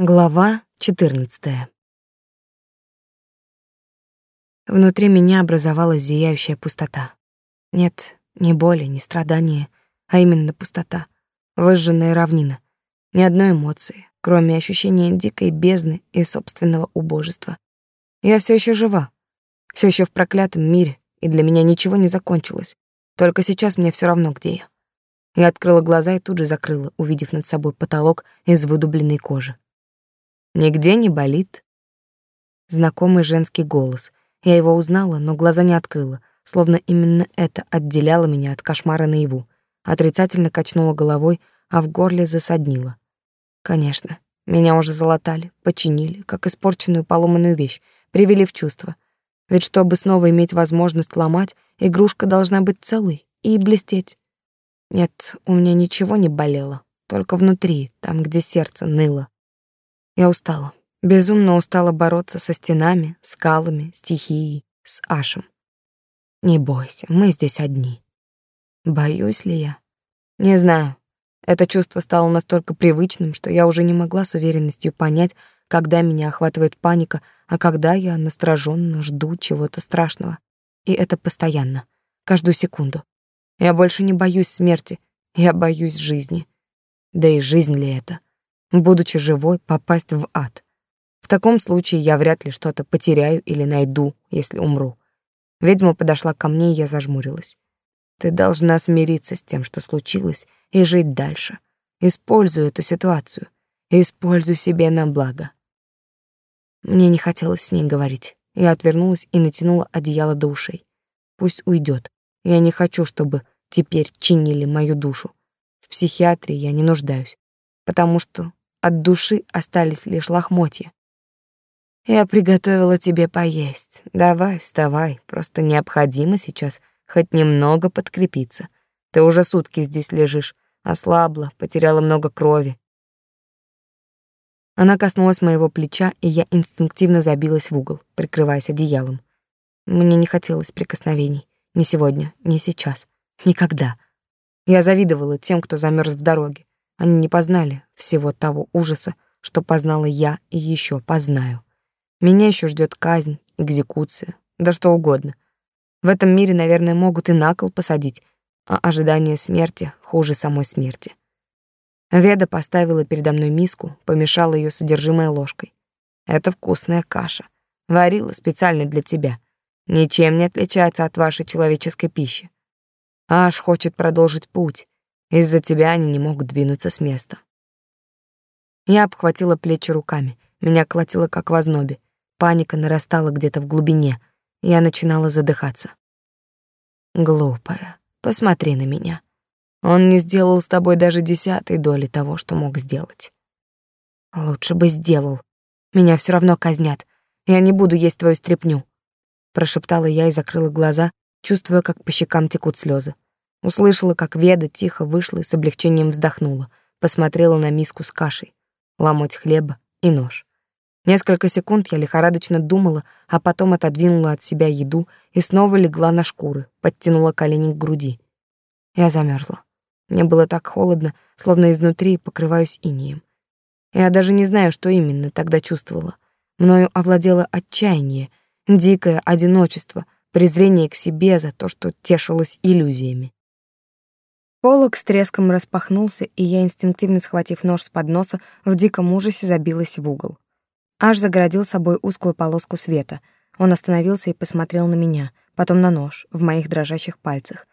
Глава 14. Внутри меня образовалась зияющая пустота. Нет, не боли, не страдания, а именно пустота, выжженная равнина. Ни одной эмоции, кроме ощущения дикой бездны и собственного убожества. Я все еще жива, все еще в проклятом мире, и для меня ничего не закончилось. Только сейчас мне все равно, где я. Я открыла глаза и тут же закрыла, увидев над собой потолок из выдубленной кожи. Нигде не болит. Знакомый женский голос. Я его узнала, но глаза не открыла, словно именно это отделяло меня от кошмара наяву. Отрицательно качнула головой, а в горле засаднило. Конечно, меня уже залатали, починили, как испорченную поломанную вещь, привели в чувство. Ведь чтобы снова иметь возможность ломать, игрушка должна быть целой и блестеть. Нет, у меня ничего не болело, только внутри, там, где сердце ныло. Я устала. Безумно устала бороться со стенами, скалами, стихией, с Ашем. Не бойся, мы здесь одни. Боюсь ли я? Не знаю. Это чувство стало настолько привычным, что я уже не могла с уверенностью понять, когда меня охватывает паника, а когда я настороженно жду чего-то страшного. И это постоянно, каждую секунду. Я больше не боюсь смерти, я боюсь жизни. Да и жизнь ли это? Будучи живой, попасть в ад. В таком случае я вряд ли что-то потеряю или найду, если умру. Ведьма подошла ко мне, и я зажмурилась. Ты должна смириться с тем, что случилось, и жить дальше. Используй эту ситуацию. Используй себе на благо. Мне не хотелось с ней говорить. Я отвернулась и натянула одеяло до ушей. Пусть уйдет. Я не хочу, чтобы теперь чинили мою душу. В психиатрии я не нуждаюсь, потому что от души остались лишь лохмотья. Я приготовила тебе поесть. Давай, вставай, просто необходимо сейчас хоть немного подкрепиться. Ты уже сутки здесь лежишь, ослабла, потеряла много крови. Она коснулась моего плеча, и я инстинктивно забилась в угол, прикрываясь одеялом. Мне не хотелось прикосновений. Ни сегодня, ни сейчас. Никогда. Я завидовала тем, кто замерз в дороге. Они не познали всего того ужаса, что познала я и еще познаю. Меня еще ждет казнь, экзекуция, да что угодно. В этом мире, наверное, могут и на кол посадить, а ожидание смерти хуже самой смерти. Веда поставила передо мной миску, помешала ее содержимое ложкой. Это вкусная каша. Варила специально для тебя. Ничем не отличается от вашей человеческой пищи. Аж хочет продолжить путь, из-за тебя они не могут двинуться с места. Я обхватила плечи руками. Меня колотило как в ознобе. Паника нарастала где-то в глубине. Я начинала задыхаться. Глупая, посмотри на меня. Он не сделал с тобой даже десятой доли того, что мог сделать. Лучше бы сделал. Меня все равно казнят. Я не буду есть твою стряпню, прошептала я и закрыла глаза, чувствуя, как по щекам текут слезы. Услышала, как Веда тихо вышла и с облегчением вздохнула, посмотрела на миску с кашей, ломоть хлеба и нож. Несколько секунд я лихорадочно думала, а потом отодвинула от себя еду и снова легла на шкуры, подтянула колени к груди. Я замерзла. Мне было так холодно, словно изнутри покрываюсь инеем. Я даже не знаю, что именно тогда чувствовала. Мною овладело отчаяние, дикое одиночество, презрение к себе за то, что тешилась иллюзиями. Полок с треском распахнулся, и я, инстинктивно схватив нож с подноса, в диком ужасе забилась в угол. Аж загородил собой узкую полоску света. Он остановился и посмотрел на меня, потом на нож в моих дрожащих пальцах.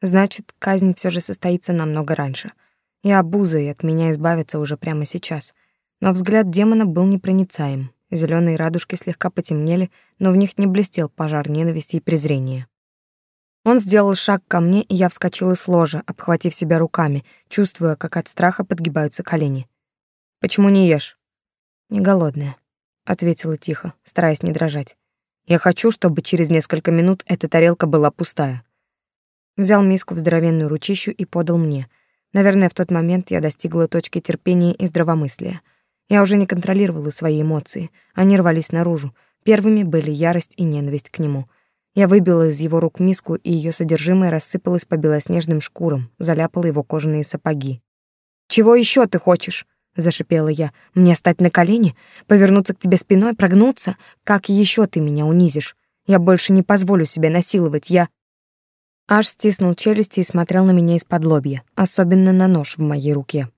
Значит, казнь все же состоится намного раньше. И обузой от меня избавиться уже прямо сейчас. Но взгляд демона был непроницаем. Зеленые радужки слегка потемнели, но в них не блестел пожар ненависти и презрения. Он сделал шаг ко мне, и я вскочила с ложа, обхватив себя руками, чувствуя, как от страха подгибаются колени. «Почему не ешь?» «Не голодная», — ответила тихо, стараясь не дрожать. «Я хочу, чтобы через несколько минут эта тарелка была пустая». Взял миску в здоровенную ручищу и подал мне. Наверное, в тот момент я достигла точки терпения и здравомыслия. Я уже не контролировала свои эмоции, они рвались наружу. Первыми были ярость и ненависть к нему — я выбила из его рук миску, и ее содержимое рассыпалось по белоснежным шкурам, заляпало его кожаные сапоги. «Чего еще ты хочешь?» зашипела я. Мне стать на колени, повернуться к тебе спиной, прогнуться? Как еще ты меня унизишь? Я больше не позволю себе насиловать. Я Аж стиснул челюсти и смотрел на меня из-под лобья, особенно на нож в моей руке.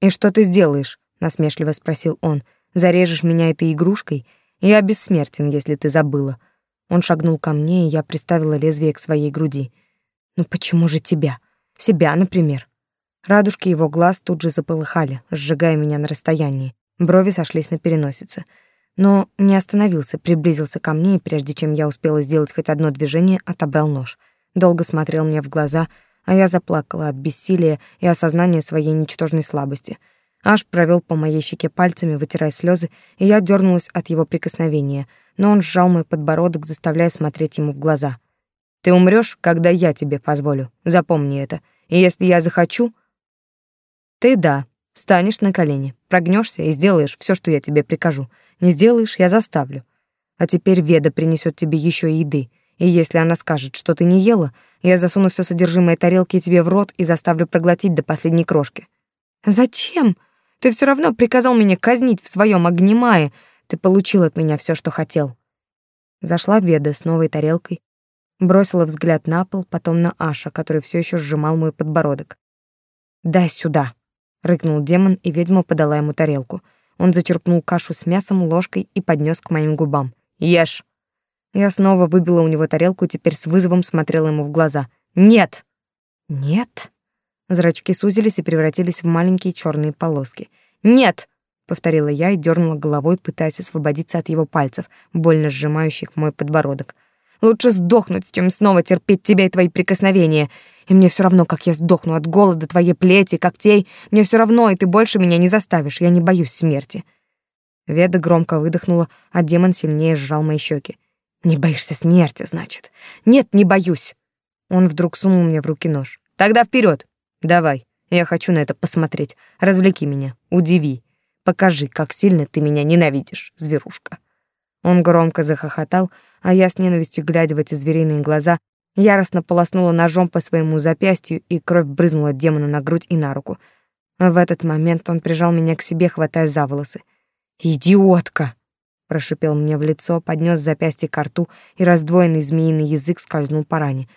«И что ты сделаешь?» — насмешливо спросил он. «Зарежешь меня этой игрушкой? Я бессмертен, если ты забыла». Он шагнул ко мне, и я приставила лезвие к своей груди. «Ну почему же тебя? Себя, например?» Радужки его глаз тут же заполыхали, сжигая меня на расстоянии. Брови сошлись на переносице. Но не остановился, приблизился ко мне, и прежде чем я успела сделать хоть одно движение, отобрал нож — долго смотрел мне в глаза, а я заплакала от бессилия и осознания своей ничтожной слабости. Аж провел по моей щеке пальцами, вытирая слезы, и я дернулась от его прикосновения, но он сжал мой подбородок, заставляя смотреть ему в глаза. «Ты умрёшь, когда я тебе позволю. Запомни это. И если я захочу...» «Ты, да, станешь на колени, прогнешься и сделаешь все, что я тебе прикажу. Не сделаешь, я заставлю. А теперь Веда принесет тебе еще еды. И если она скажет, что ты не ела, я засуну все содержимое тарелки тебе в рот и заставлю проглотить до последней крошки. Зачем? Ты все равно приказал меня казнить в своем огнемае. Ты получил от меня все, что хотел. Зашла Веда с новой тарелкой, бросила взгляд на пол, потом на Аша, который все еще сжимал мой подбородок. «Дай сюда!» — рыкнул демон, и ведьма подала ему тарелку. Он зачерпнул кашу с мясом ложкой и поднес к моим губам. «Ешь!» Я снова выбила у него тарелку и теперь с вызовом смотрела ему в глаза. «Нет!» «Нет?» Зрачки сузились и превратились в маленькие черные полоски. «Нет!» — повторила я и дернула головой, пытаясь освободиться от его пальцев, больно сжимающих мой подбородок. «Лучше сдохнуть, чем снова терпеть тебя и твои прикосновения. И мне все равно, как я сдохну от голода, твоей плети, когтей. Мне все равно, и ты больше меня не заставишь. Я не боюсь смерти». Веда громко выдохнула, а демон сильнее сжал мои щеки. Не боишься смерти, значит? Нет, не боюсь. Он вдруг сунул мне в руки нож. Тогда вперед. Давай. Я хочу на это посмотреть. Развлеки меня, удиви. Покажи, как сильно ты меня ненавидишь, зверушка. Он громко захохотал, а я с ненавистью глядя в эти звериные глаза, яростно полоснула ножом по своему запястью, и кровь брызнула демону на грудь и на руку. В этот момент он прижал меня к себе, хватая за волосы. «Идиотка!» прошипел мне в лицо, поднес запястье к рту, и раздвоенный змеиный язык скользнул по ране.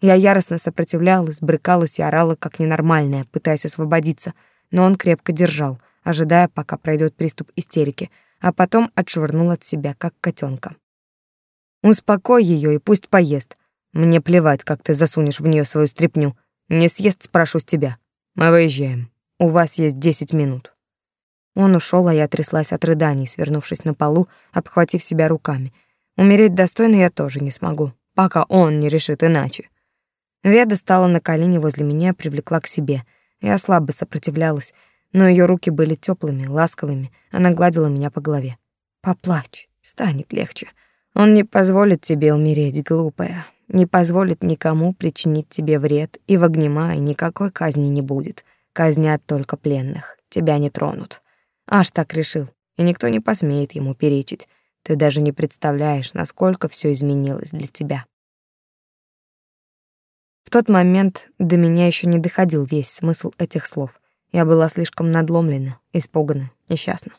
Я яростно сопротивлялась, брыкалась и орала как ненормальная, пытаясь освободиться, но он крепко держал, ожидая, пока пройдет приступ истерики, а потом отшвырнул от себя, как котенка. Успокой ее и пусть поест. Мне плевать, как ты засунешь в нее свою стряпню. Не съест, спрошу с тебя. Мы выезжаем. У вас есть десять минут. Он ушел, а я тряслась от рыданий, свернувшись на полу, обхватив себя руками. Умереть достойно я тоже не смогу, пока он не решит иначе. Веда стала на колени возле меня, привлекла к себе. Я слабо сопротивлялась, но ее руки были теплыми, ласковыми. Она гладила меня по голове. «Поплачь, станет легче. Он не позволит тебе умереть, глупая. Не позволит никому причинить тебе вред, и в огнемае никакой казни не будет. Казнят только пленных, тебя не тронут». Аж так решил, и никто не посмеет ему перечить. Ты даже не представляешь, насколько все изменилось для тебя. В тот момент до меня еще не доходил весь смысл этих слов. Я была слишком надломлена, испугана, несчастна.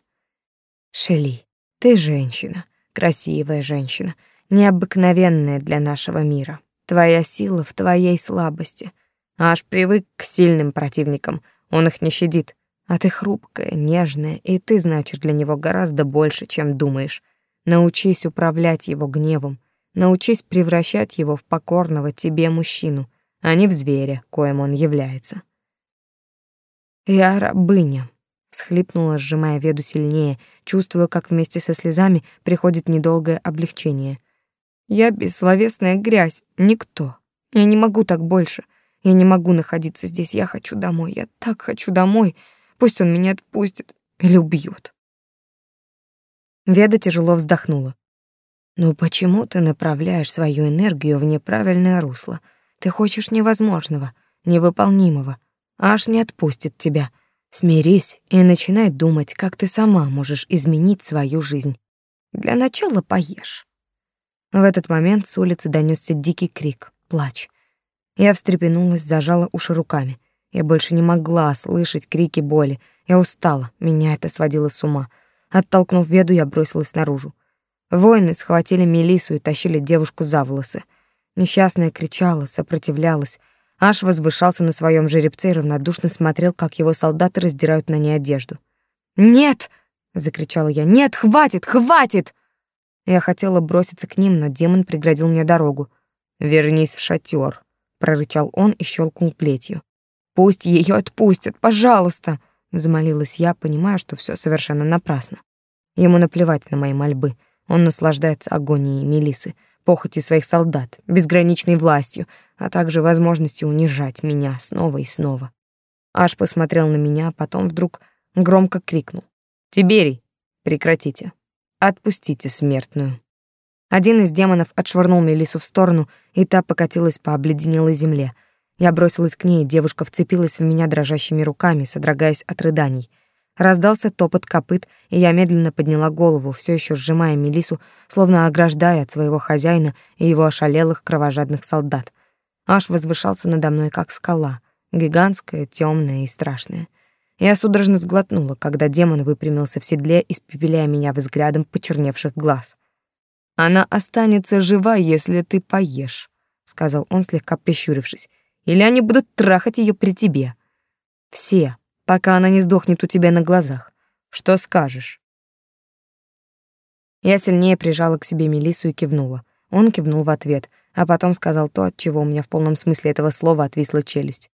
Шели, ты женщина, красивая женщина, необыкновенная для нашего мира. Твоя сила в твоей слабости. Аж привык к сильным противникам, он их не щадит. А ты хрупкая, нежная, и ты значишь для него гораздо больше, чем думаешь. Научись управлять его гневом, научись превращать его в покорного тебе мужчину, а не в зверя, коим он является. Я рабыня, всхлипнула, сжимая веду сильнее, чувствуя, как вместе со слезами приходит недолгое облегчение. Я бессловесная грязь, никто. Я не могу так больше. Я не могу находиться здесь. Я хочу домой. Я так хочу домой. Пусть он меня отпустит или убьет. Веда тяжело вздохнула. «Ну почему ты направляешь свою энергию в неправильное русло? Ты хочешь невозможного, невыполнимого. Аж не отпустит тебя. Смирись и начинай думать, как ты сама можешь изменить свою жизнь. Для начала поешь». В этот момент с улицы донесся дикий крик, плач. Я встрепенулась, зажала уши руками — я больше не могла слышать крики боли. Я устала, меня это сводило с ума. Оттолкнув веду, я бросилась наружу. Воины схватили Мелису и тащили девушку за волосы. Несчастная кричала, сопротивлялась. Аш возвышался на своем жеребце и равнодушно смотрел, как его солдаты раздирают на ней одежду. «Нет!» — закричала я. «Нет, хватит, хватит!» Я хотела броситься к ним, но демон преградил мне дорогу. «Вернись в шатер», — прорычал он и щелкнул плетью. «Пусть ее отпустят, пожалуйста!» — взмолилась я, понимая, что все совершенно напрасно. Ему наплевать на мои мольбы. Он наслаждается агонией Мелисы, похотью своих солдат, безграничной властью, а также возможностью унижать меня снова и снова. Аж посмотрел на меня, а потом вдруг громко крикнул. «Тиберий, прекратите. Отпустите смертную». Один из демонов отшвырнул Мелису в сторону, и та покатилась по обледенелой земле. Я бросилась к ней, девушка вцепилась в меня дрожащими руками, содрогаясь от рыданий. Раздался топот копыт, и я медленно подняла голову, все еще сжимая Мелису, словно ограждая от своего хозяина и его ошалелых кровожадных солдат. Аж возвышался надо мной, как скала, гигантская, темная и страшная. Я судорожно сглотнула, когда демон выпрямился в седле, испепеляя меня взглядом почерневших глаз. «Она останется жива, если ты поешь», — сказал он, слегка прищурившись. «Или они будут трахать ее при тебе. Все, пока она не сдохнет у тебя на глазах. Что скажешь?» Я сильнее прижала к себе Мелису и кивнула. Он кивнул в ответ, а потом сказал то, от чего у меня в полном смысле этого слова отвисла челюсть.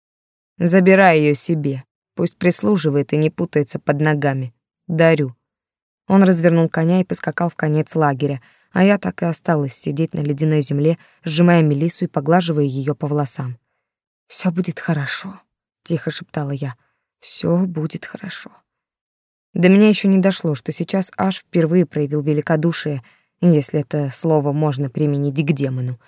«Забирай ее себе. Пусть прислуживает и не путается под ногами. Дарю». Он развернул коня и поскакал в конец лагеря, а я так и осталась сидеть на ледяной земле, сжимая Мелису и поглаживая ее по волосам. Все будет хорошо», — тихо шептала я. Все будет хорошо. До меня еще не дошло, что сейчас аж впервые проявил великодушие, если это слово можно применить к демону.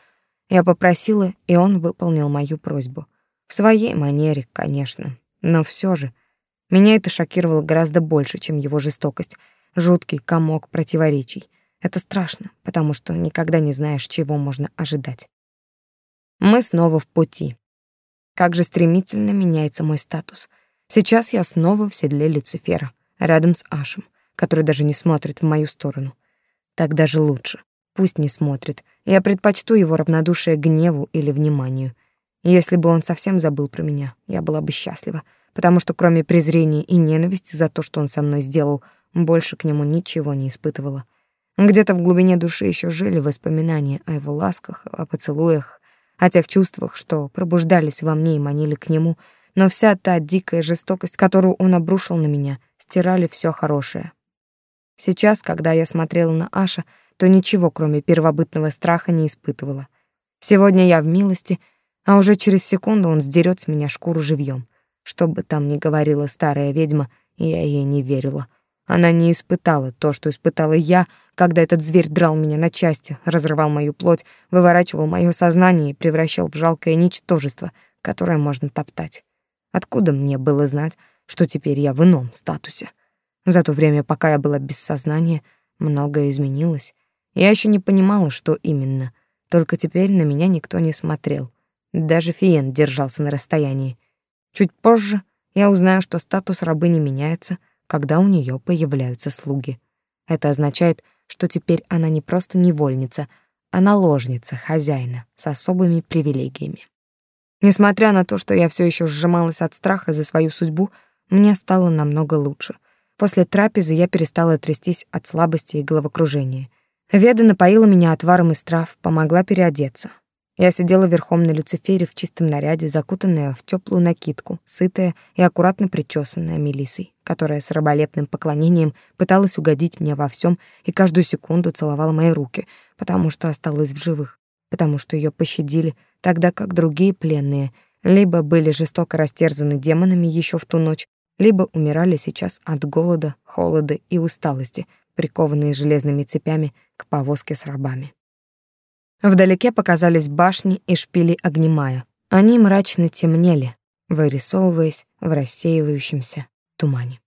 Я попросила, и он выполнил мою просьбу. В своей манере, конечно, но все же. Меня это шокировало гораздо больше, чем его жестокость, жуткий комок противоречий. Это страшно, потому что никогда не знаешь, чего можно ожидать. Мы снова в пути. Как же стремительно меняется мой статус — Сейчас я снова в седле Люцифера, рядом с Ашем, который даже не смотрит в мою сторону. Так даже лучше. Пусть не смотрит. Я предпочту его равнодушие гневу или вниманию. Если бы он совсем забыл про меня, я была бы счастлива, потому что кроме презрения и ненависти за то, что он со мной сделал, больше к нему ничего не испытывала. Где-то в глубине души еще жили воспоминания о его ласках, о поцелуях, о тех чувствах, что пробуждались во мне и манили к нему — но вся та дикая жестокость, которую он обрушил на меня, стирали все хорошее. Сейчас, когда я смотрела на Аша, то ничего, кроме первобытного страха, не испытывала. Сегодня я в милости, а уже через секунду он сдерет с меня шкуру живьем. Что бы там ни говорила старая ведьма, я ей не верила. Она не испытала то, что испытала я, когда этот зверь драл меня на части, разрывал мою плоть, выворачивал мое сознание и превращал в жалкое ничтожество, которое можно топтать. Откуда мне было знать, что теперь я в ином статусе? За то время, пока я была без сознания, многое изменилось. Я еще не понимала, что именно. Только теперь на меня никто не смотрел. Даже Фиен держался на расстоянии. Чуть позже я узнаю, что статус рабыни меняется, когда у нее появляются слуги. Это означает, что теперь она не просто невольница, а наложница хозяина с особыми привилегиями. Несмотря на то, что я все еще сжималась от страха за свою судьбу, мне стало намного лучше. После трапезы я перестала трястись от слабости и головокружения. Веда напоила меня отваром из трав, помогла переодеться. Я сидела верхом на Люцифере в чистом наряде, закутанная в теплую накидку, сытая и аккуратно причесанная Мелисой, которая с раболепным поклонением пыталась угодить мне во всем и каждую секунду целовала мои руки, потому что осталась в живых, потому что ее пощадили, тогда как другие пленные либо были жестоко растерзаны демонами еще в ту ночь, либо умирали сейчас от голода, холода и усталости, прикованные железными цепями к повозке с рабами. Вдалеке показались башни и шпили огнемая. Они мрачно темнели, вырисовываясь в рассеивающемся тумане.